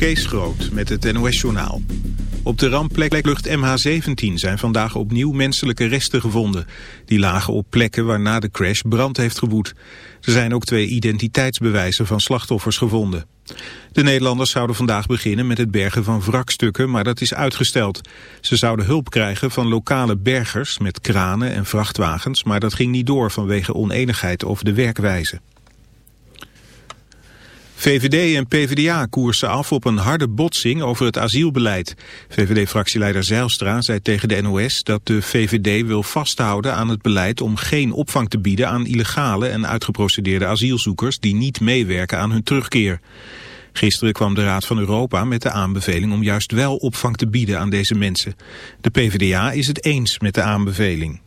Kees Groot met het NOS-journaal. Op de rampplek lucht MH17 zijn vandaag opnieuw menselijke resten gevonden. Die lagen op plekken waar na de crash brand heeft gewoed. Er zijn ook twee identiteitsbewijzen van slachtoffers gevonden. De Nederlanders zouden vandaag beginnen met het bergen van wrakstukken, maar dat is uitgesteld. Ze zouden hulp krijgen van lokale bergers met kranen en vrachtwagens, maar dat ging niet door vanwege oneenigheid over de werkwijze. VVD en PvdA koersen af op een harde botsing over het asielbeleid. VVD-fractieleider Zijlstra zei tegen de NOS dat de VVD wil vasthouden aan het beleid om geen opvang te bieden aan illegale en uitgeprocedeerde asielzoekers die niet meewerken aan hun terugkeer. Gisteren kwam de Raad van Europa met de aanbeveling om juist wel opvang te bieden aan deze mensen. De PvdA is het eens met de aanbeveling.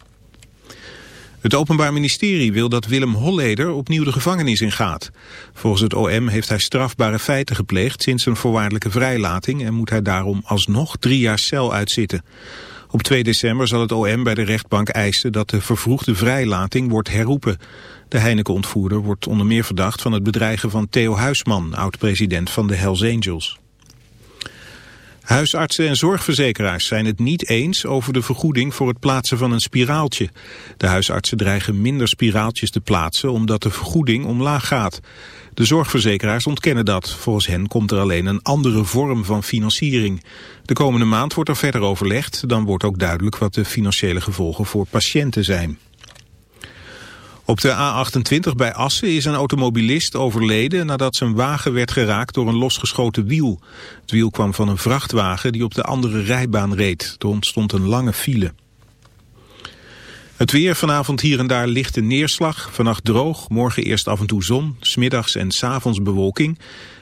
Het Openbaar Ministerie wil dat Willem Holleder opnieuw de gevangenis ingaat. Volgens het OM heeft hij strafbare feiten gepleegd sinds een voorwaardelijke vrijlating en moet hij daarom alsnog drie jaar cel uitzitten. Op 2 december zal het OM bij de rechtbank eisen dat de vervroegde vrijlating wordt herroepen. De Heineken-ontvoerder wordt onder meer verdacht van het bedreigen van Theo Huisman, oud-president van de Hells Angels. Huisartsen en zorgverzekeraars zijn het niet eens over de vergoeding voor het plaatsen van een spiraaltje. De huisartsen dreigen minder spiraaltjes te plaatsen omdat de vergoeding omlaag gaat. De zorgverzekeraars ontkennen dat. Volgens hen komt er alleen een andere vorm van financiering. De komende maand wordt er verder overlegd. Dan wordt ook duidelijk wat de financiële gevolgen voor patiënten zijn. Op de A28 bij Assen is een automobilist overleden nadat zijn wagen werd geraakt door een losgeschoten wiel. Het wiel kwam van een vrachtwagen die op de andere rijbaan reed. Er ontstond een lange file. Het weer vanavond hier en daar lichte neerslag. Vannacht droog, morgen eerst af en toe zon, smiddags en s avonds bewolking.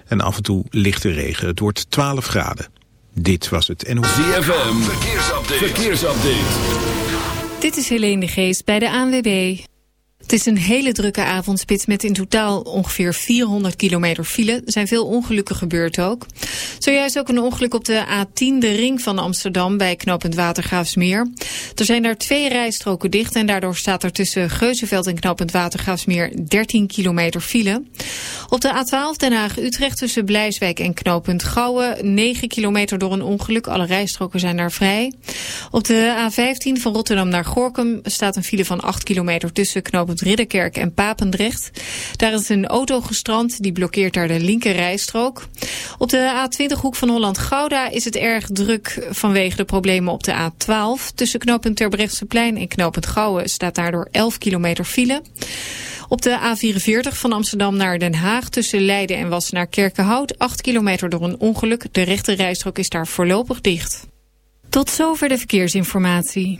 En af en toe lichte regen. Het wordt 12 graden. Dit was het NOS. ZFM, verkeersupdate. verkeersupdate. Dit is Helene de Geest bij de ANWB. Het is een hele drukke avondspits met in totaal ongeveer 400 kilometer file. Er zijn veel ongelukken gebeurd ook. Zojuist ook een ongeluk op de A10, de ring van Amsterdam bij knooppunt Watergraafsmeer. Er zijn daar twee rijstroken dicht en daardoor staat er tussen Geuzenveld en knooppunt Watergraafsmeer 13 kilometer file. Op de A12 Den Haag-Utrecht tussen Blijswijk en knooppunt Gouwen 9 kilometer door een ongeluk. Alle rijstroken zijn daar vrij. Op de A15 van Rotterdam naar Gorkum staat een file van 8 kilometer tussen knooppunt Ridderkerk en Papendrecht. Daar is een auto gestrand, die blokkeert daar de linker rijstrook. Op de A20 hoek van Holland-Gouda is het erg druk vanwege de problemen op de A12. Tussen knooppunt Terbrechtseplein en knooppunt Gouwen staat daardoor 11 kilometer file. Op de A44 van Amsterdam naar Den Haag tussen Leiden en Wassenaar Kerkenhout 8 kilometer door een ongeluk. De rechte rijstrook is daar voorlopig dicht. Tot zover de verkeersinformatie.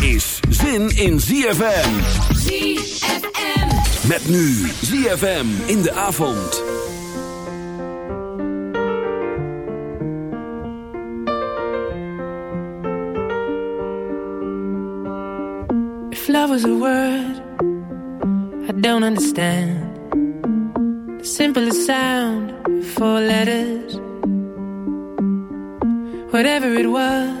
is zin in ZFM. ZFM. Met nu ZFM in de avond. If love was a word, I don't understand. The simplest sound, four letters. Whatever it was.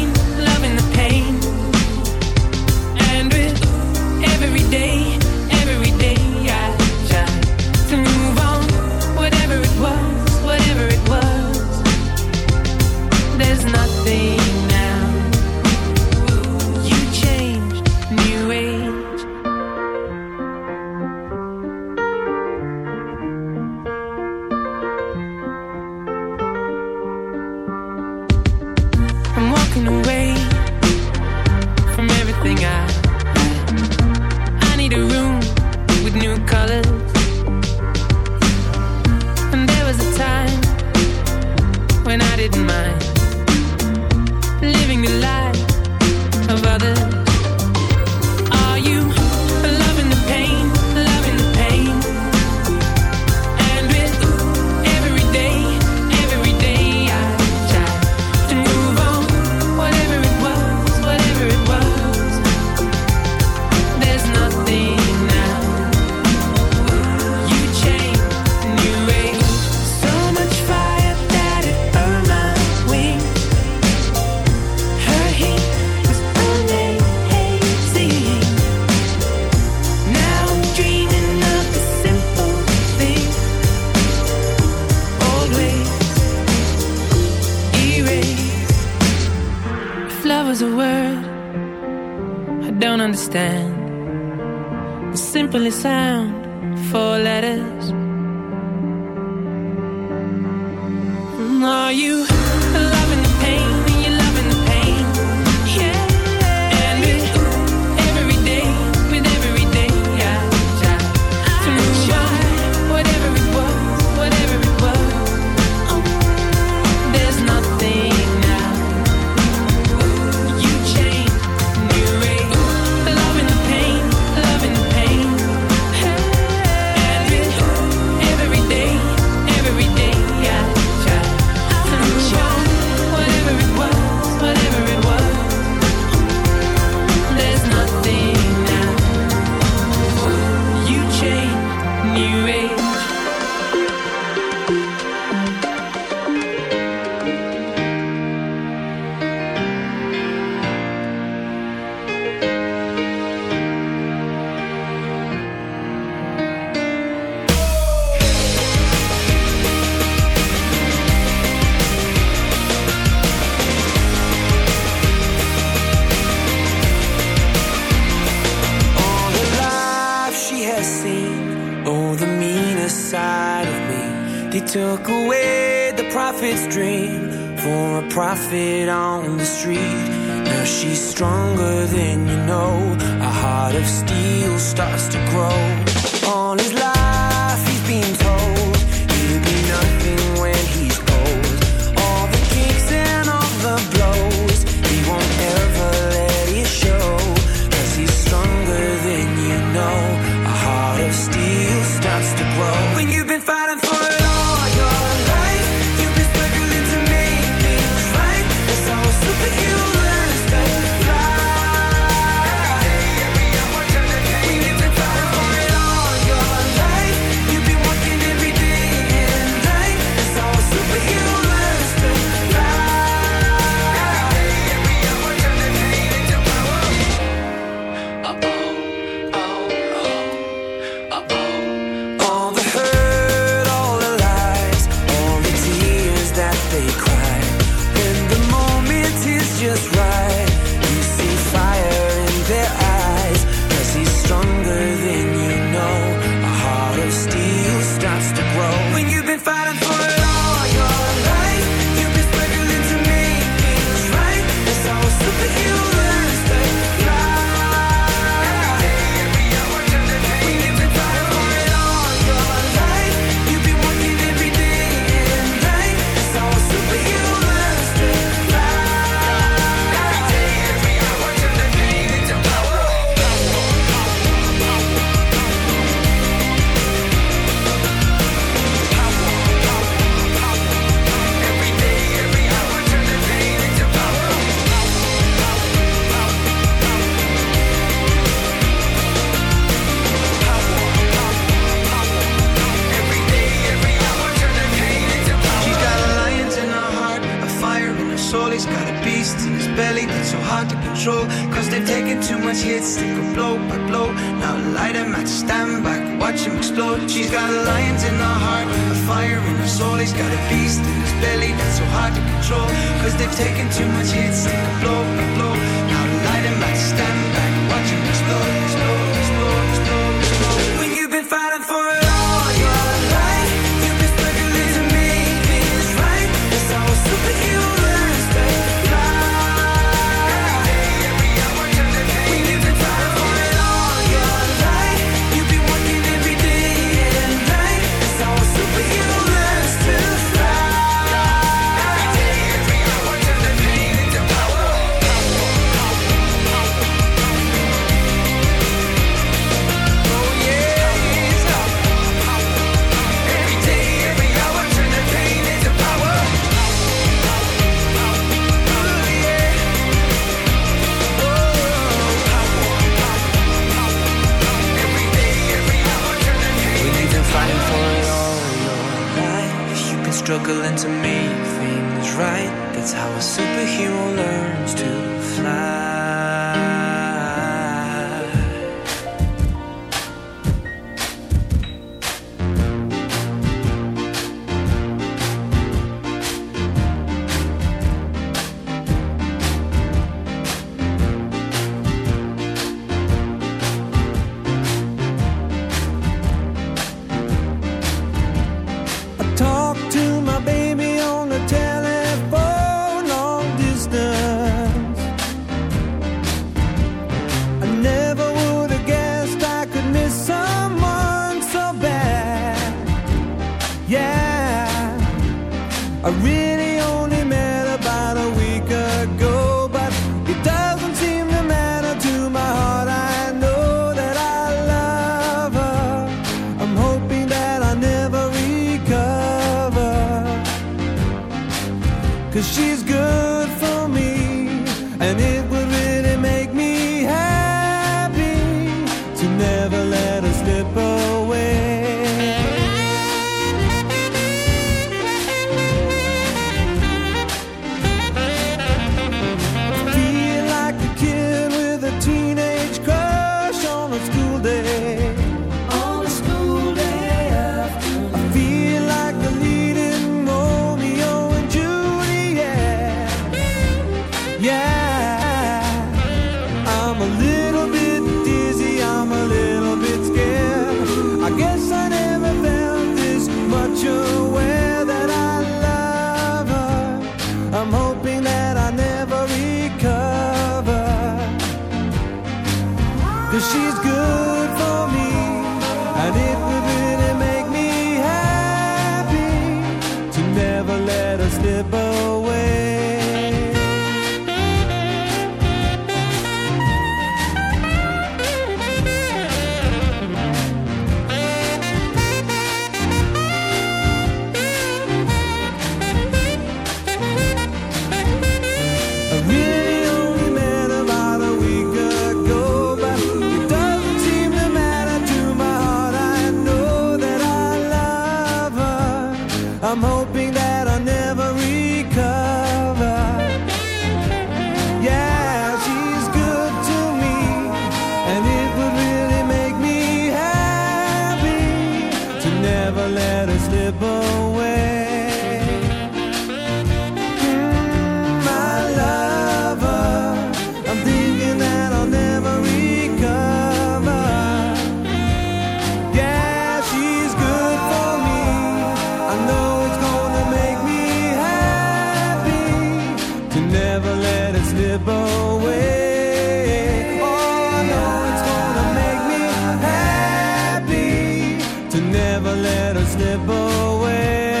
better step away.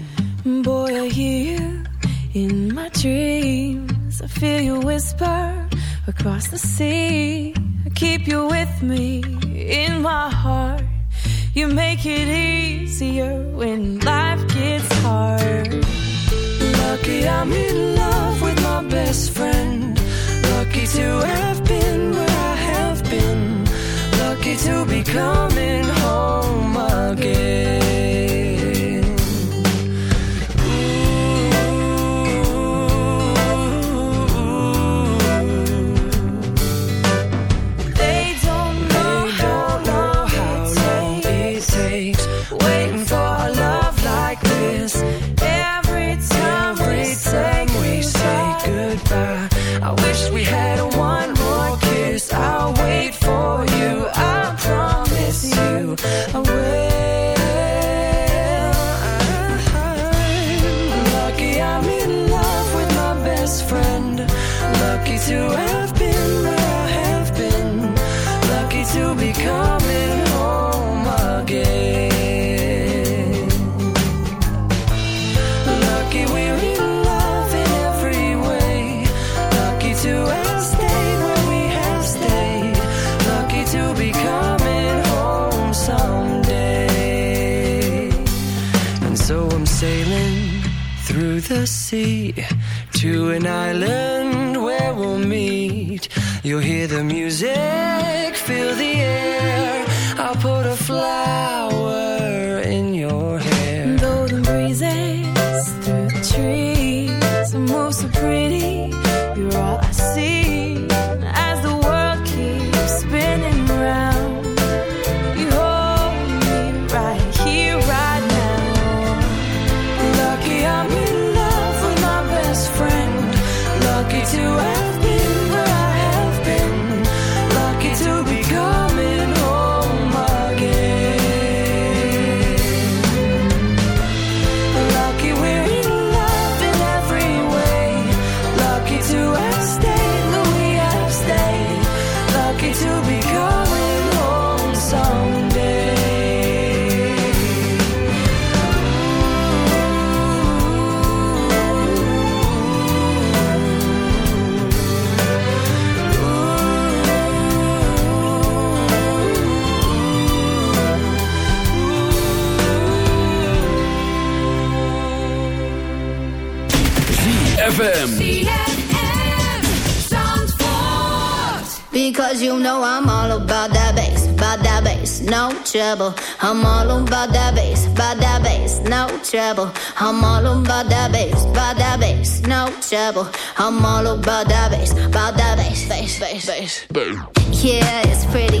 trouble. I'm all about that bass, by that bass, no trouble. I'm all about that bass, by that bass, no trouble. I'm all about that bass, by that bass, bass, bass, bass. Yeah, it's pretty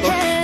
travel.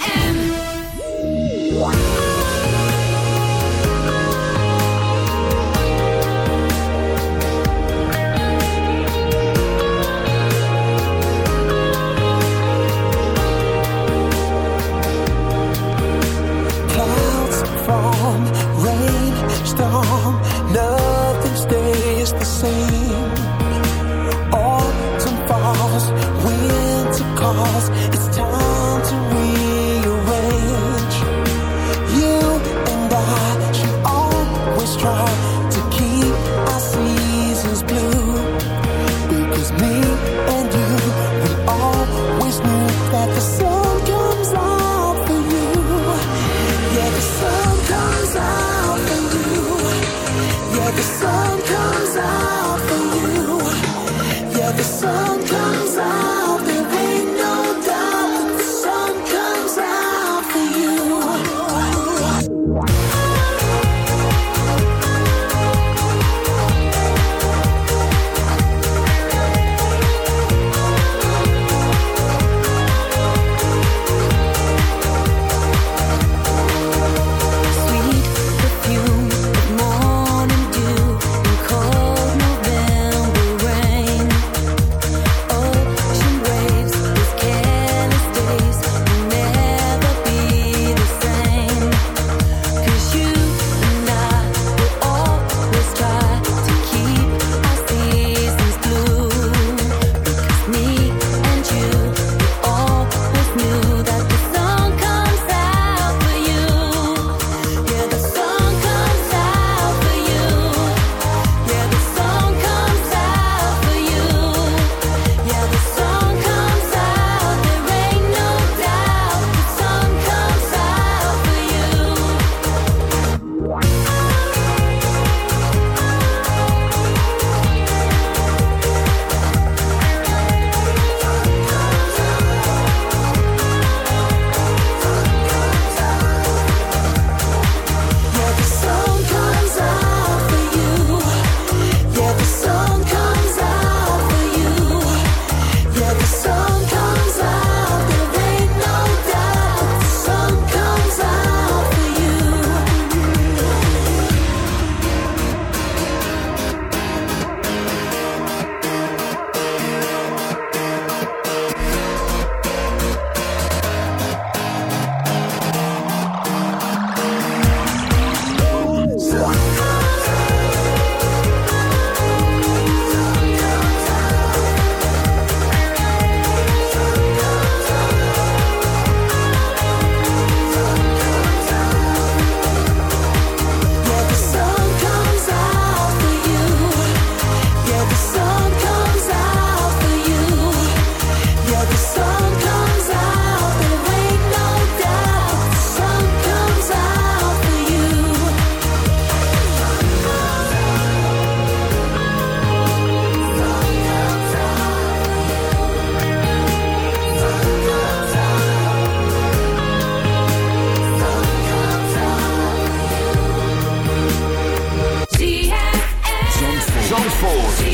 forward.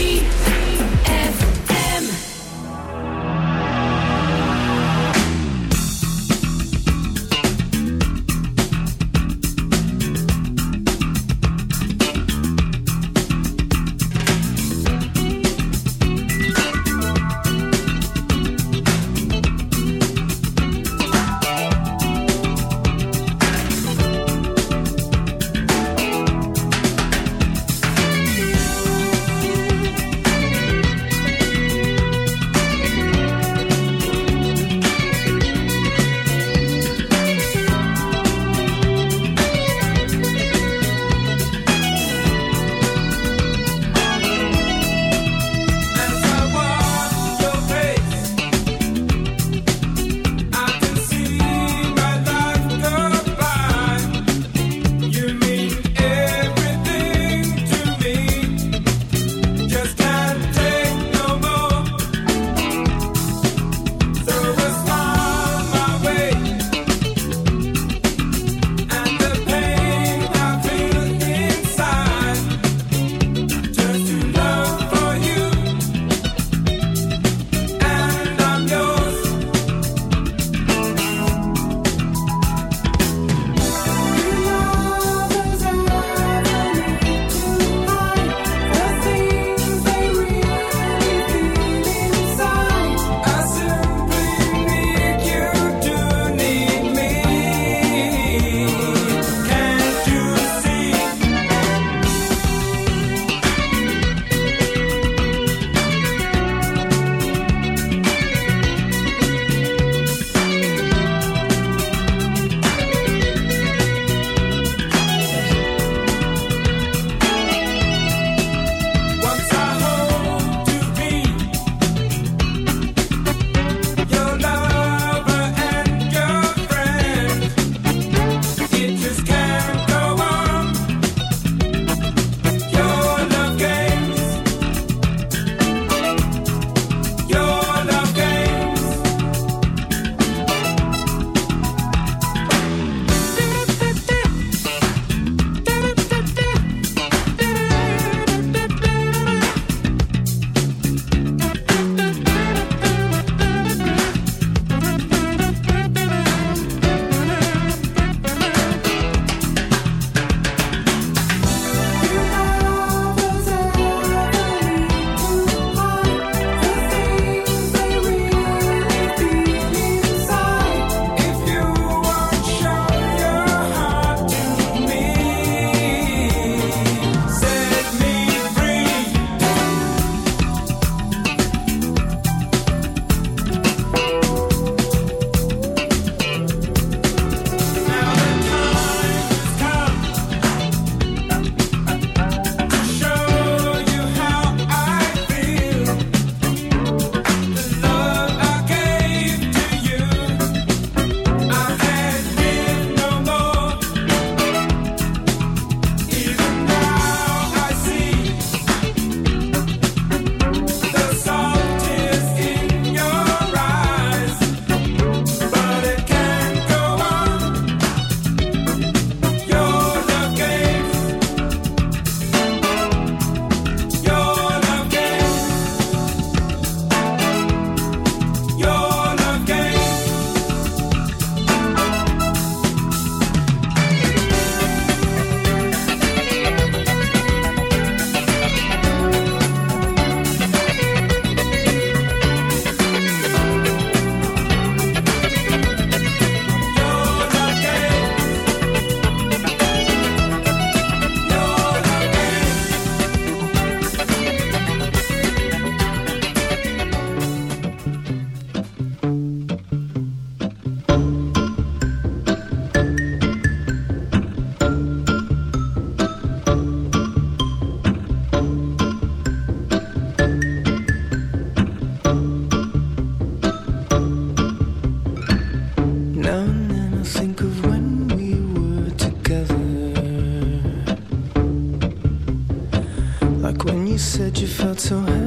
felt so high.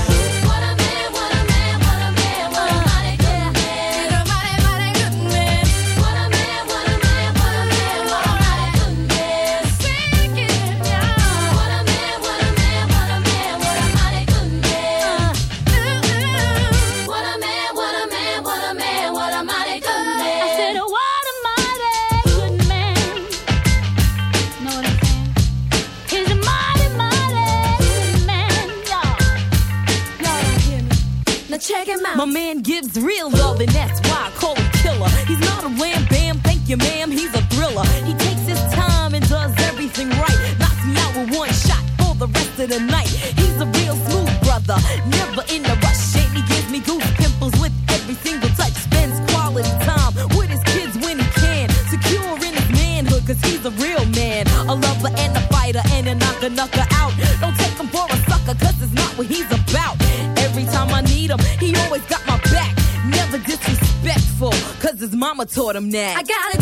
Man gives real love, and that's them next. I got it.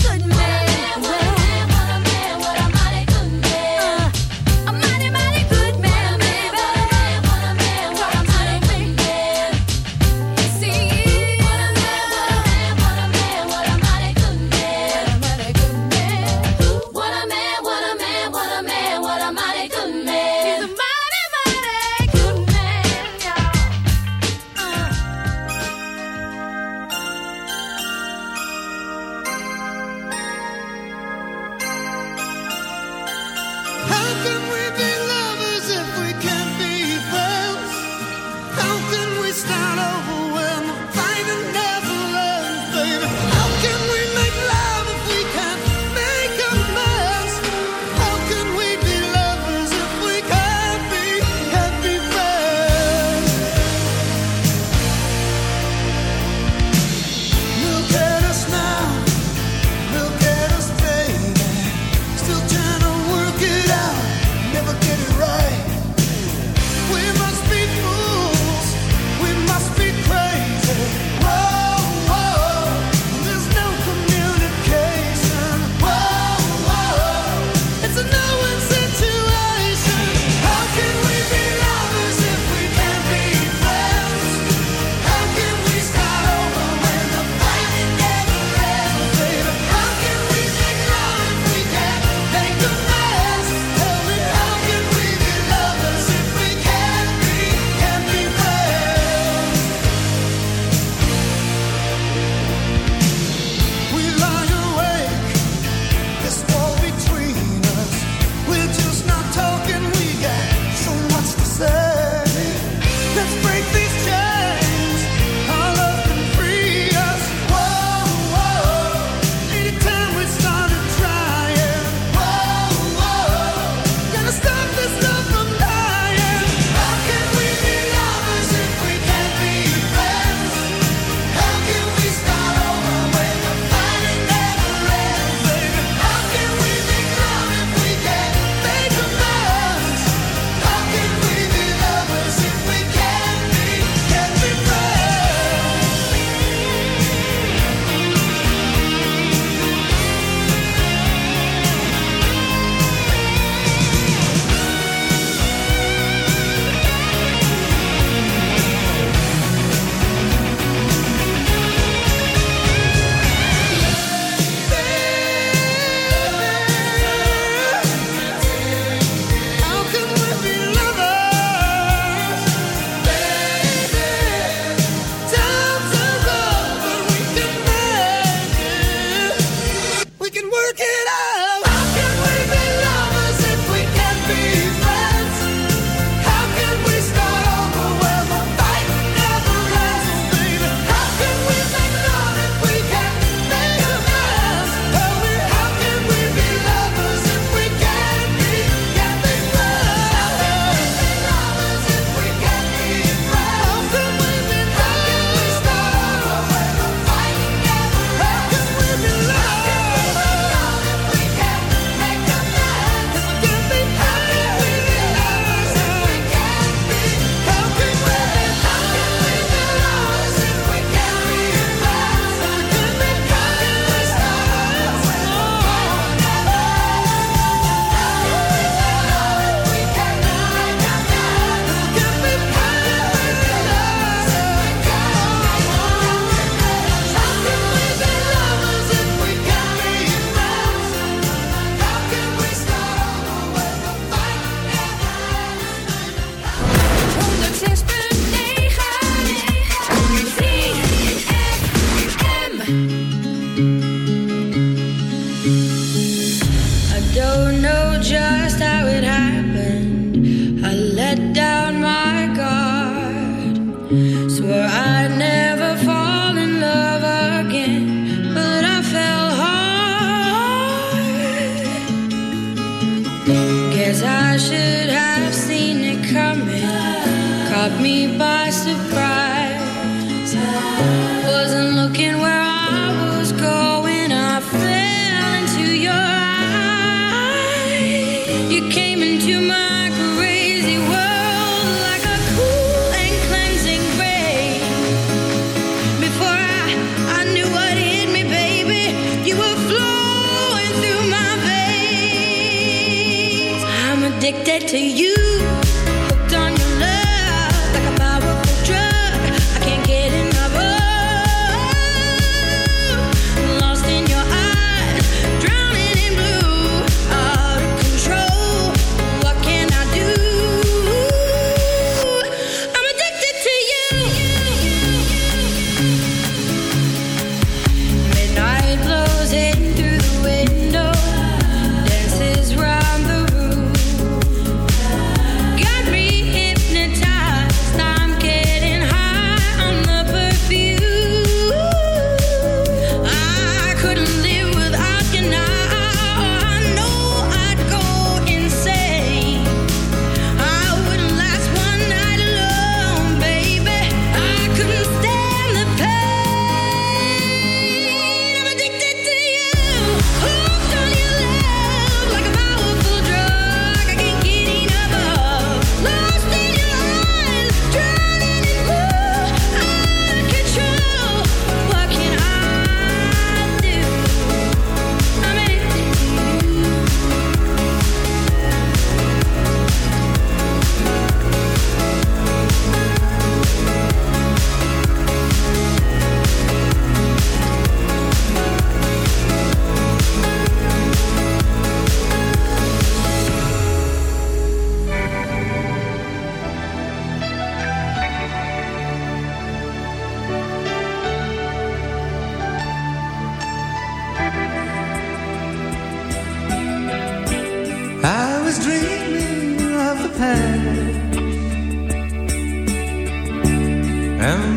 to you.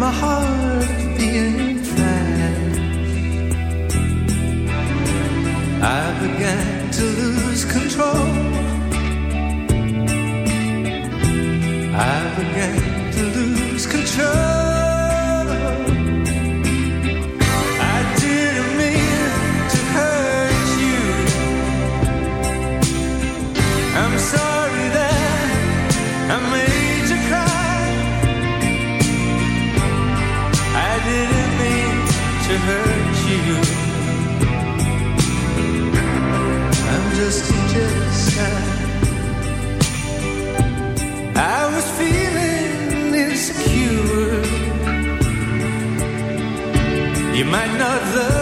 my heart beating fast. I began to lose control. I began to lose control. You might not love